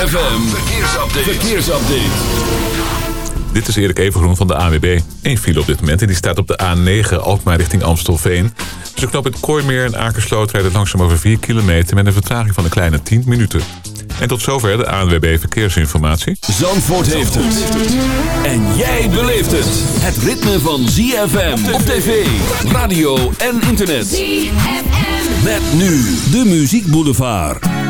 ZFM, verkeersupdate. verkeersupdate. Dit is Erik Evengroen van de AWB. Eén file op dit moment en die staat op de A9 Alkmaar richting Amstelveen. Dus knop het Kooimeer en Akersloot rijden langzaam over 4 kilometer... met een vertraging van een kleine 10 minuten. En tot zover de ANWB Verkeersinformatie. Zandvoort heeft het. En jij beleeft het. Het ritme van ZFM op tv, radio en internet. ZFM. Met nu de Muziek Boulevard.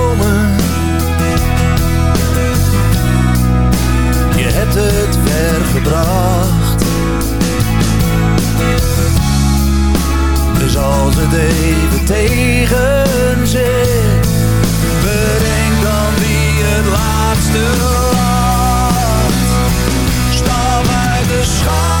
hebt het ver gebracht Dus als het even tegen zit Bedenk dan wie het laatste lacht Stap uit de schaduw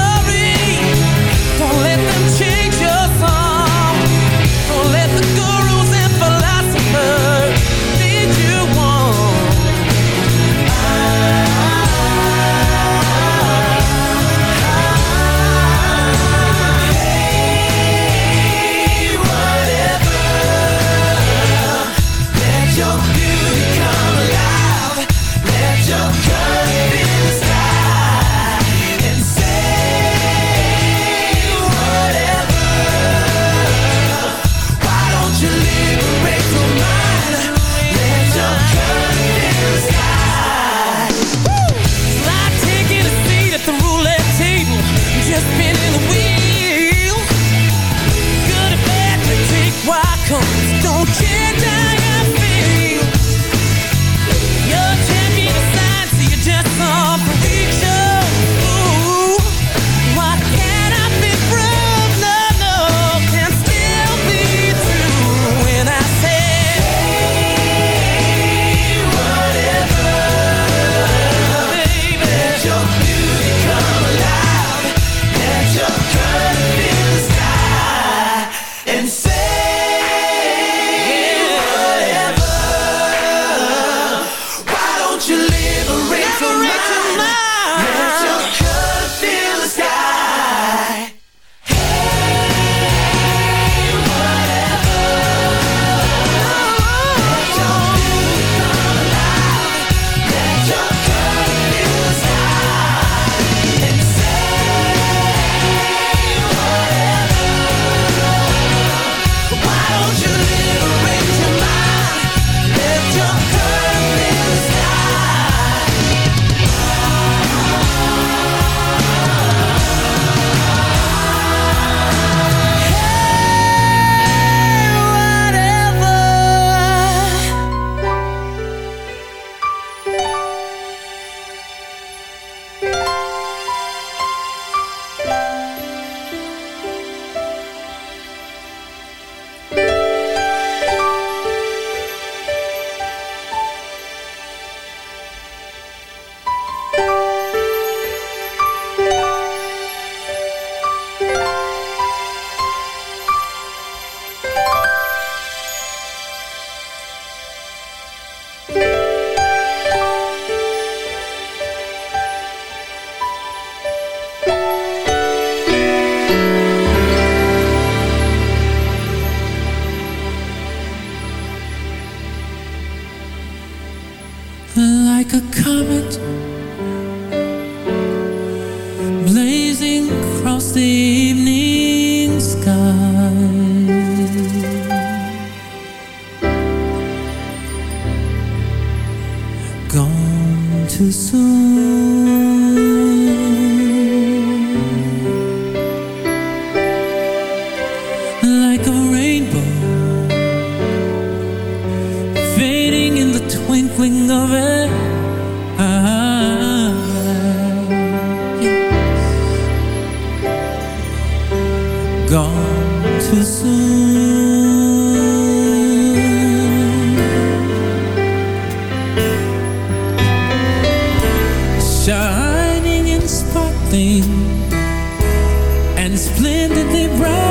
right.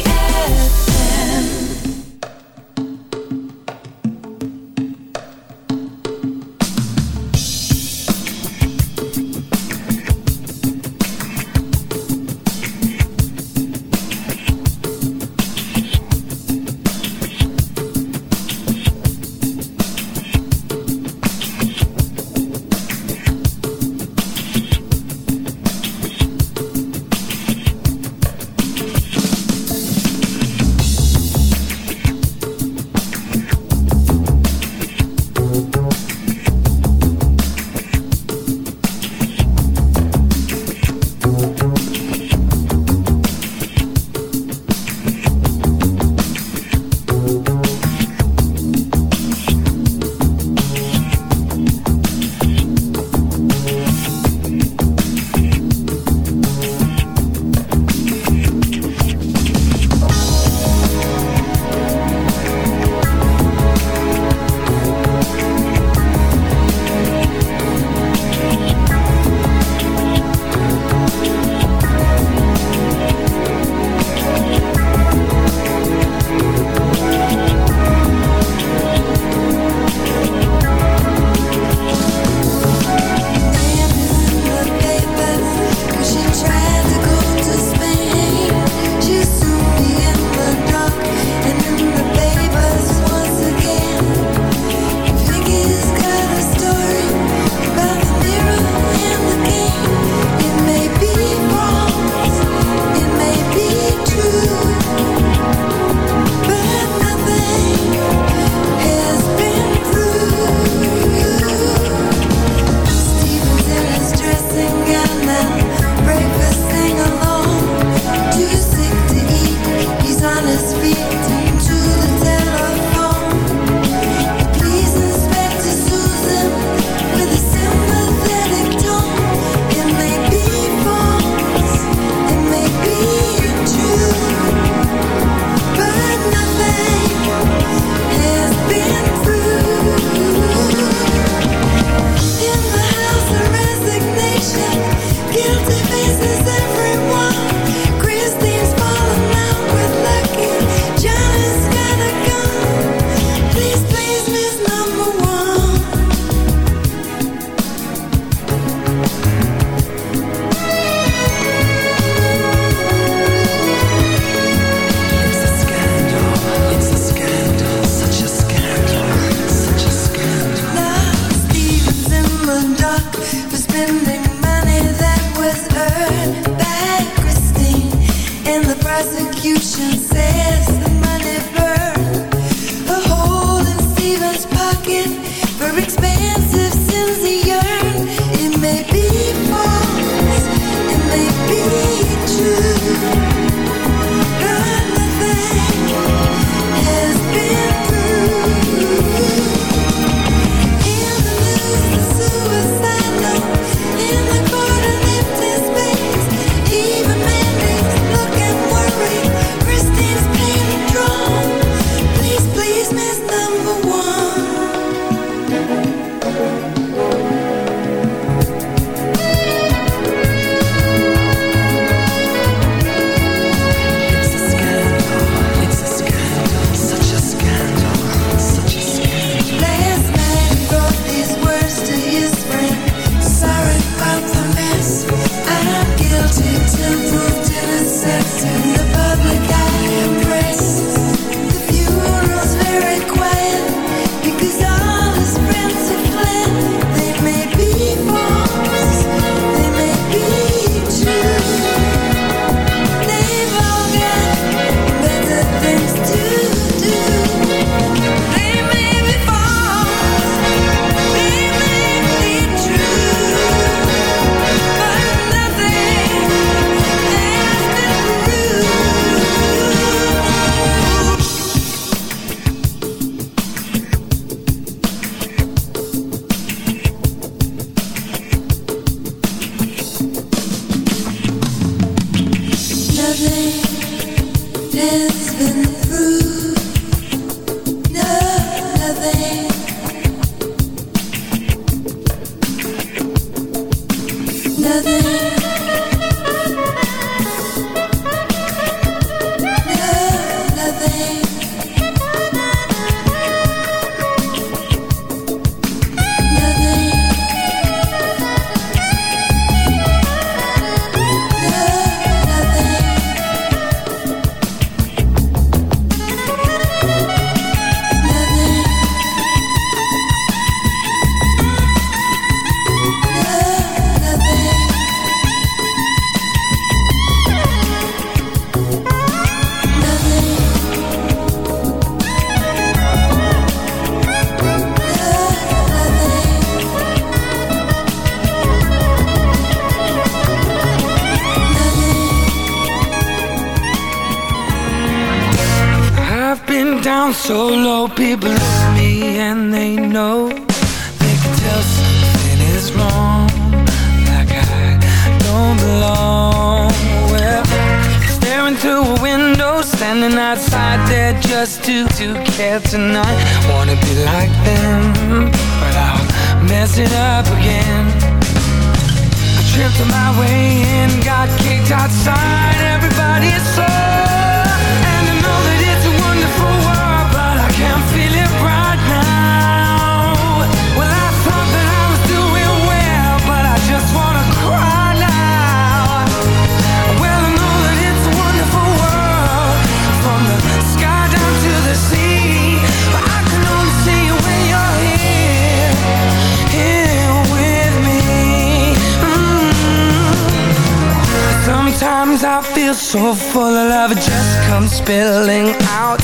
so full of love it just comes spilling out.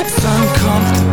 It's uncomfortable.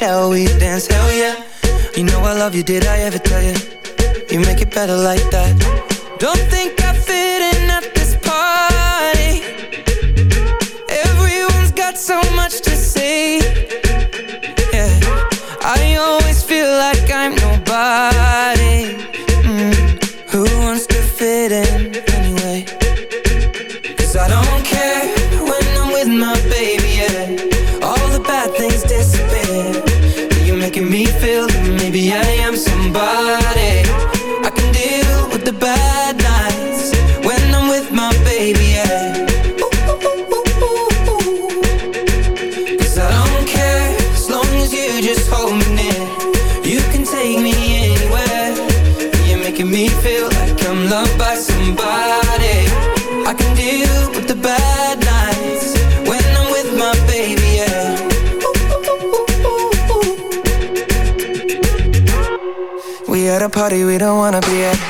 Shall we dance? Hell yeah You know I love you, did I ever tell you? You make it better like that Don't think I just hold me You can take me anywhere. You're making me feel like I'm loved by somebody. I can deal with the bad nights When I'm with my baby, yeah. We at a party we don't wanna be at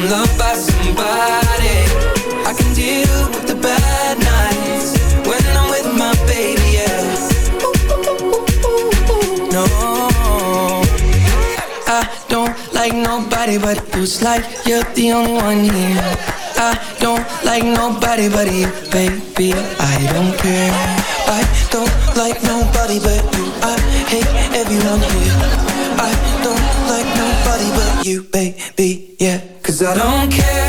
I'm loved by somebody. I can deal with the bad nights. When I'm with my baby, yeah. No. I don't like nobody but It's like you're the only one here. I don't like nobody but you, baby. I don't care. I don't like nobody but you. I hate everyone here. I don't like nobody but you, baby, Cause I don't care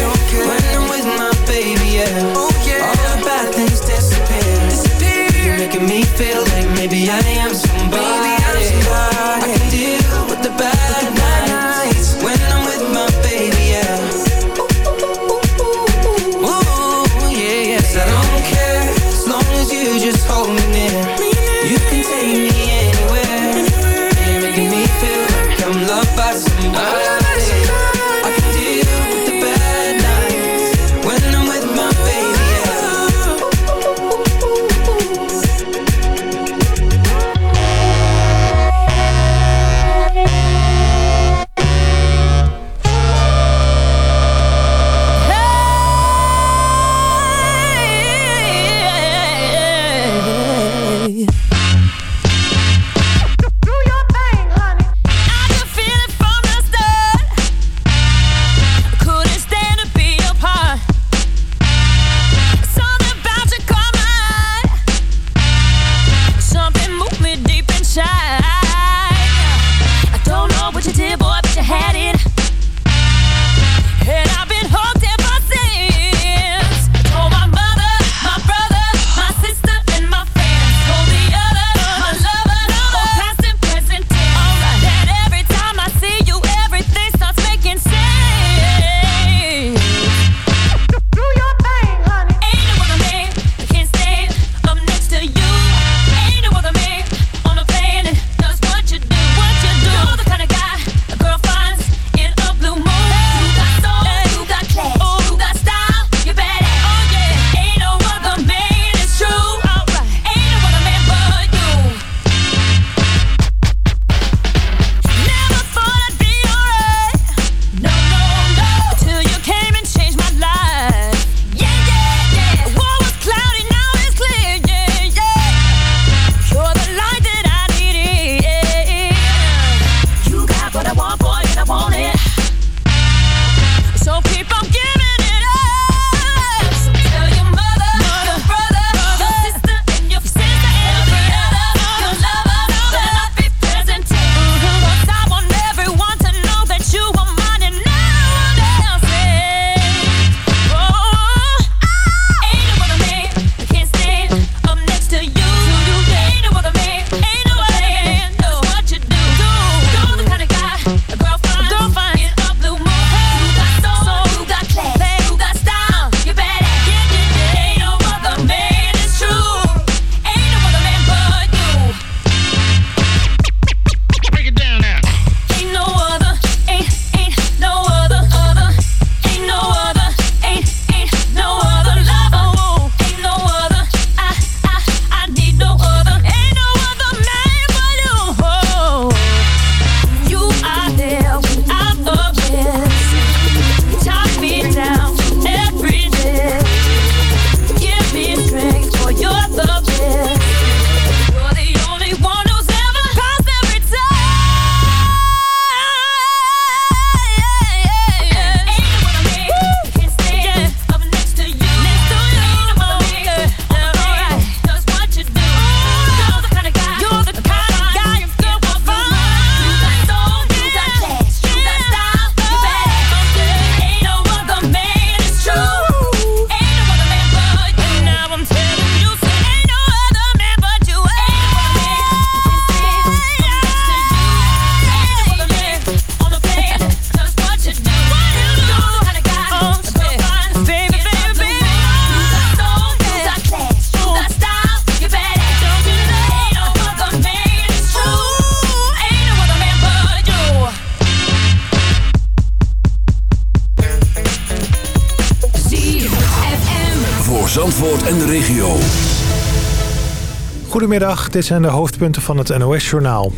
Goedemiddag, dit zijn de hoofdpunten van het NOS-journaal.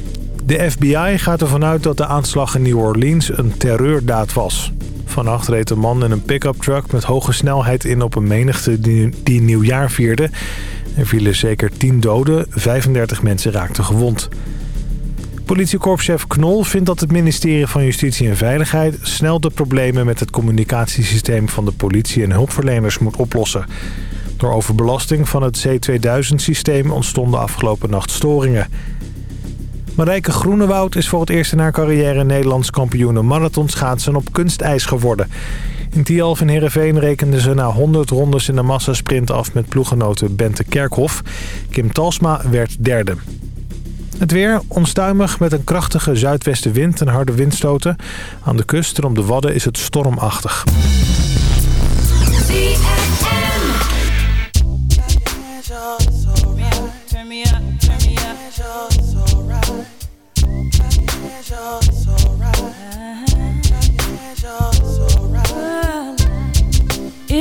De FBI gaat ervan uit dat de aanslag in New Orleans een terreurdaad was. Vannacht reed een man in een pick-up truck met hoge snelheid in op een menigte die, nieuwjaar vierde. Er vielen zeker 10 doden, 35 mensen raakten gewond. Politiekorpschef Knol vindt dat het ministerie van Justitie en Veiligheid... snel de problemen met het communicatiesysteem van de politie en hulpverleners moet oplossen. Door overbelasting van het C2000-systeem ontstonden afgelopen nacht storingen. Marijke Groenewoud is voor het eerst in haar carrière Nederlands kampioene marathonschaatsen op kunstijs geworden. In Tialf in Heerenveen rekende ze na 100 rondes in de massasprint af met ploeggenoten Bente Kerkhoff. Kim Talsma werd derde. Het weer onstuimig met een krachtige zuidwestenwind en harde windstoten. Aan de kust en op de Wadden is het stormachtig.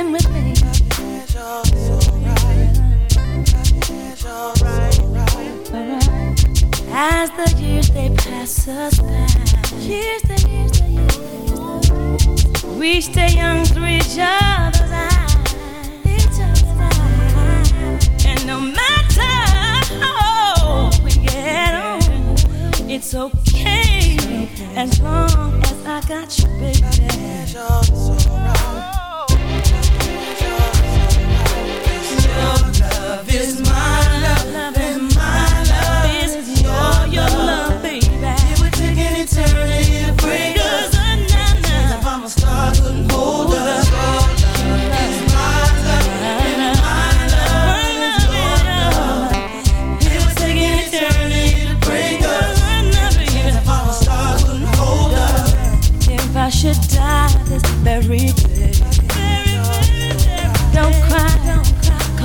Sleeping with me. As the years they pass us by, years years years, we stay young through each other's eyes, each other's eyes. And no matter how we get on, it's okay as long as I got you, baby.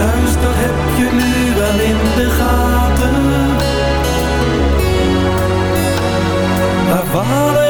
Huis, dat heb je nu wel in de gaten. Haar vader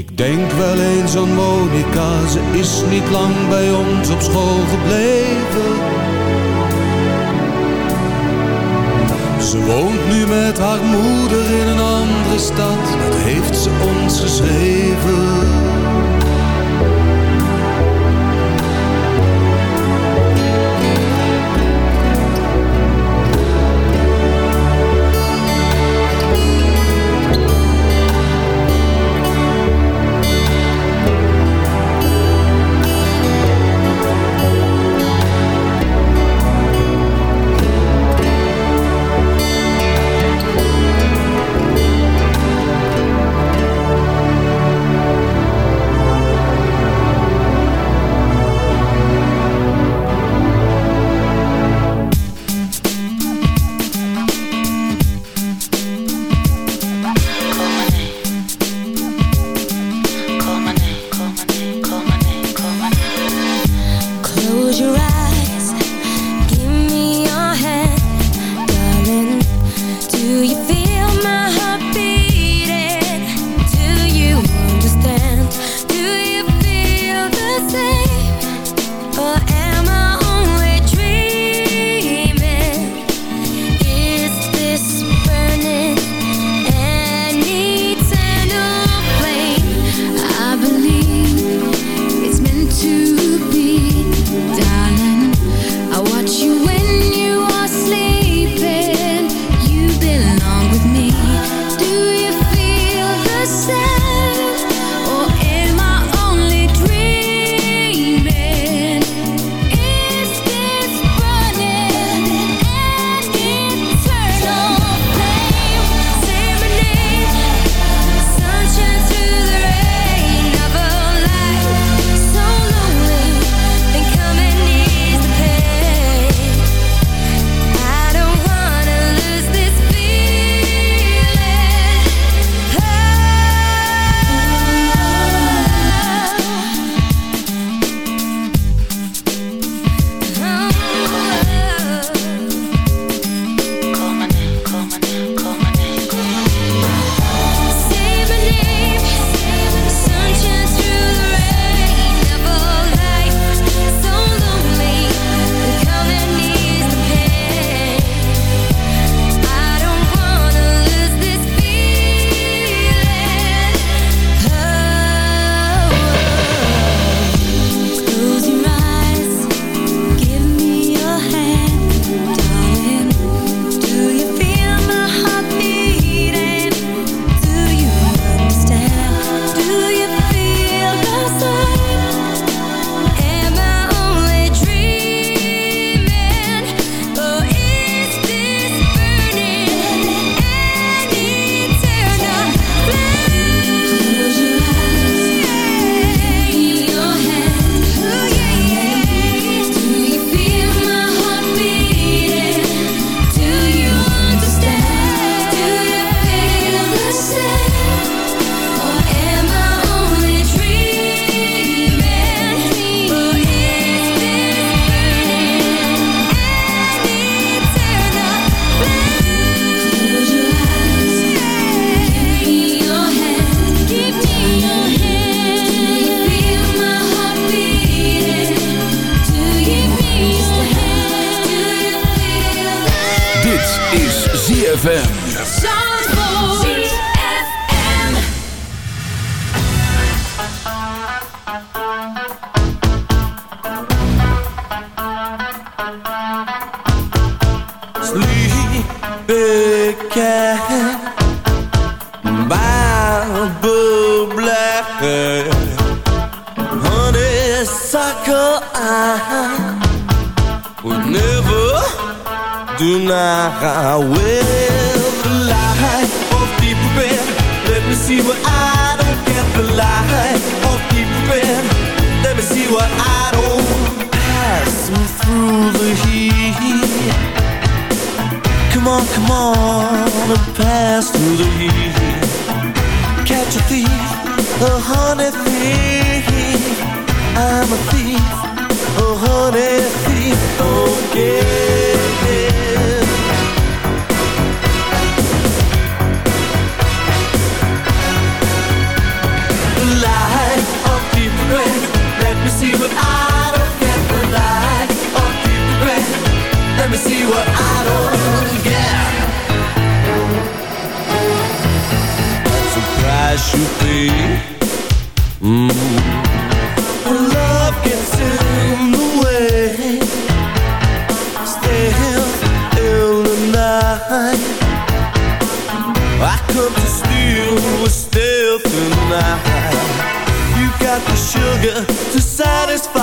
Ik denk wel eens aan Monica, ze is niet lang bij ons op school gebleven. Ze woont nu met haar moeder in een andere stad, dat heeft ze ons geschreven. tonight You got the sugar to satisfy.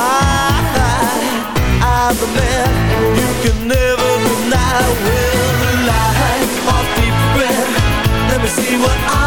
I'm the man you can never deny. Will the light off deep breath. Let me see what I